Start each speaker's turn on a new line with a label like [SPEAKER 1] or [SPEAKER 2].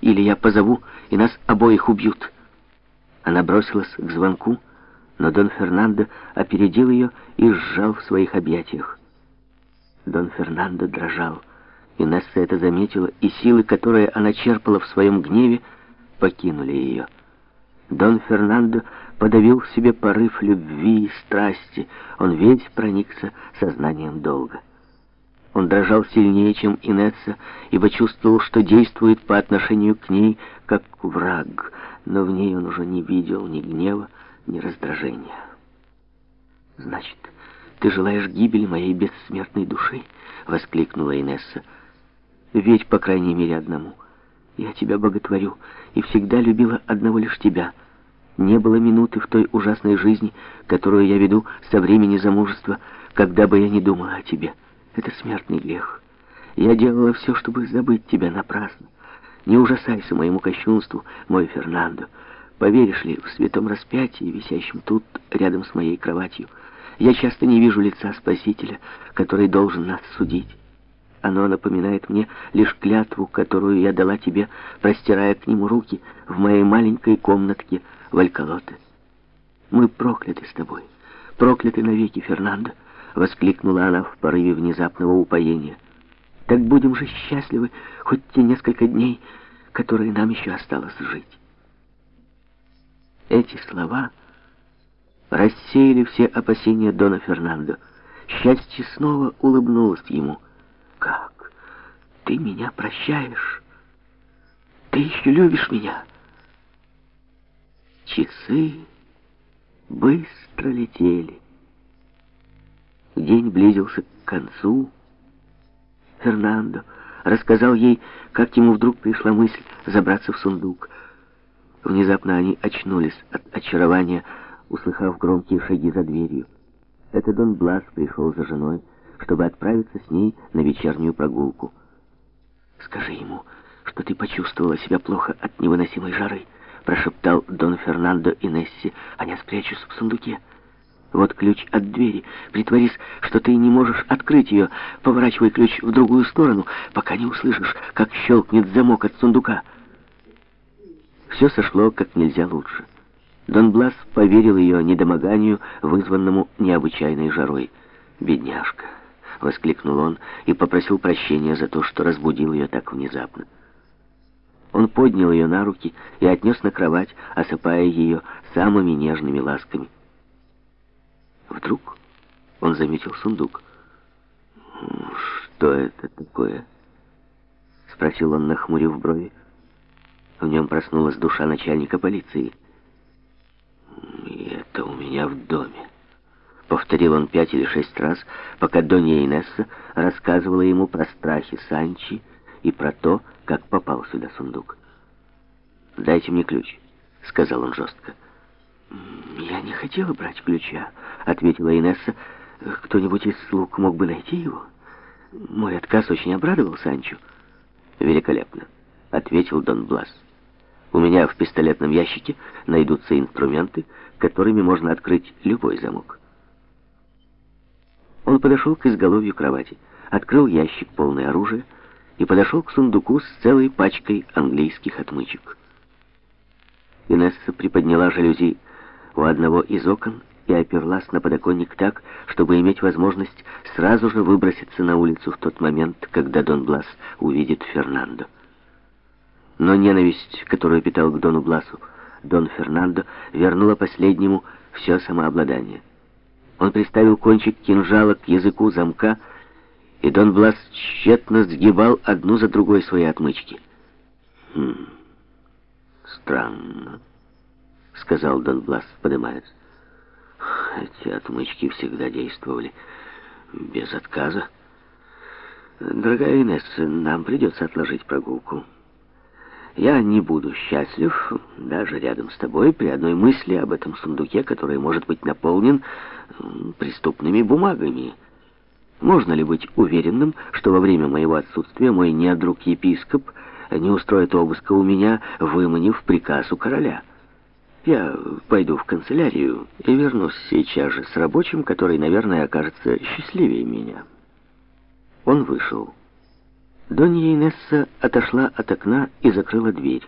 [SPEAKER 1] или я позову, и нас обоих убьют». Она бросилась к звонку, но Дон Фернандо опередил ее и сжал в своих объятиях. Дон Фернандо дрожал. Инесса это заметила, и силы, которые она черпала в своем гневе, покинули ее. Дон Фернандо подавил в себе порыв любви и страсти. Он весь проникся сознанием долга. Он дрожал сильнее, чем Инесса, ибо чувствовал, что действует по отношению к ней, как враг, но в ней он уже не видел ни гнева, ни раздражения. «Значит, ты желаешь гибели моей бессмертной души?» — воскликнула Инесса. «Ведь, по крайней мере, одному. Я тебя боготворю и всегда любила одного лишь тебя». Не было минуты в той ужасной жизни, которую я веду со времени замужества, когда бы я не думала о тебе. Это смертный грех. Я делала все, чтобы забыть тебя напрасно. Не ужасайся моему кощунству, мой Фернандо. Поверишь ли, в святом распятии, висящем тут, рядом с моей кроватью, я часто не вижу лица Спасителя, который должен нас судить. Оно напоминает мне лишь клятву, которую я дала тебе, простирая к нему руки в моей маленькой комнатке в Алькалоте. Мы прокляты с тобой, прокляты навеки, Фернандо, воскликнула она в порыве внезапного упоения. Так будем же счастливы хоть те несколько дней, которые нам еще осталось жить. Эти слова рассеяли все опасения Дона Фернандо. Счастье снова улыбнулось ему — как? Ты меня прощаешь? Ты еще любишь меня? Часы быстро летели. День близился к концу. Фернандо рассказал ей, как ему вдруг пришла мысль забраться в сундук. Внезапно они очнулись от очарования, услыхав громкие шаги за дверью. Это Дон Блас пришел за женой, чтобы отправиться с ней на вечернюю прогулку. «Скажи ему, что ты почувствовала себя плохо от невыносимой жары», прошептал Дон Фернандо Инесси, «а я спрячусь в сундуке». Вот ключ от двери. Притворись, что ты не можешь открыть ее. Поворачивай ключ в другую сторону, пока не услышишь, как щелкнет замок от сундука. Все сошло как нельзя лучше. Дон Блас поверил ее недомоганию, вызванному необычайной жарой. Бедняжка. — воскликнул он и попросил прощения за то, что разбудил ее так внезапно. Он поднял ее на руки и отнес на кровать, осыпая ее самыми нежными ласками. Вдруг он заметил сундук. «Что это такое?» — спросил он, нахмурив брови. В нем проснулась душа начальника полиции. «Это у меня в доме». Повторил он пять или шесть раз, пока Донья Инесса рассказывала ему про страхи Санчи и про то, как попал сюда сундук. «Дайте мне ключ», — сказал он жестко. «Я не хотела брать ключа», — ответила Инесса. «Кто-нибудь из слуг мог бы найти его?» Мой отказ очень обрадовал Санчо. «Великолепно», — ответил Дон Блас. «У меня в пистолетном ящике найдутся инструменты, которыми можно открыть любой замок». Он подошел к изголовью кровати, открыл ящик полный оружия и подошел к сундуку с целой пачкой английских отмычек. Инесса приподняла жалюзи у одного из окон и оперлась на подоконник так, чтобы иметь возможность сразу же выброситься на улицу в тот момент, когда Дон Блас увидит Фернандо. Но ненависть, которую питал к Дону Бласу, Дон Фернандо вернула последнему все самообладание. Он приставил кончик кинжала к языку замка, и Дон Блас тщетно сгибал одну за другой свои отмычки. «Хм, странно», — сказал Дон Блас, поднимаясь. «Эти отмычки всегда действовали без отказа. Дорогая Инесса, нам придется отложить прогулку». Я не буду счастлив даже рядом с тобой при одной мысли об этом сундуке, который может быть наполнен преступными бумагами. Можно ли быть уверенным, что во время моего отсутствия мой недруг-епископ не устроит обыска у меня, выманив приказ у короля? Я пойду в канцелярию и вернусь сейчас же с рабочим, который, наверное, окажется счастливее меня. Он вышел. Донья Инесса отошла от окна и закрыла дверь.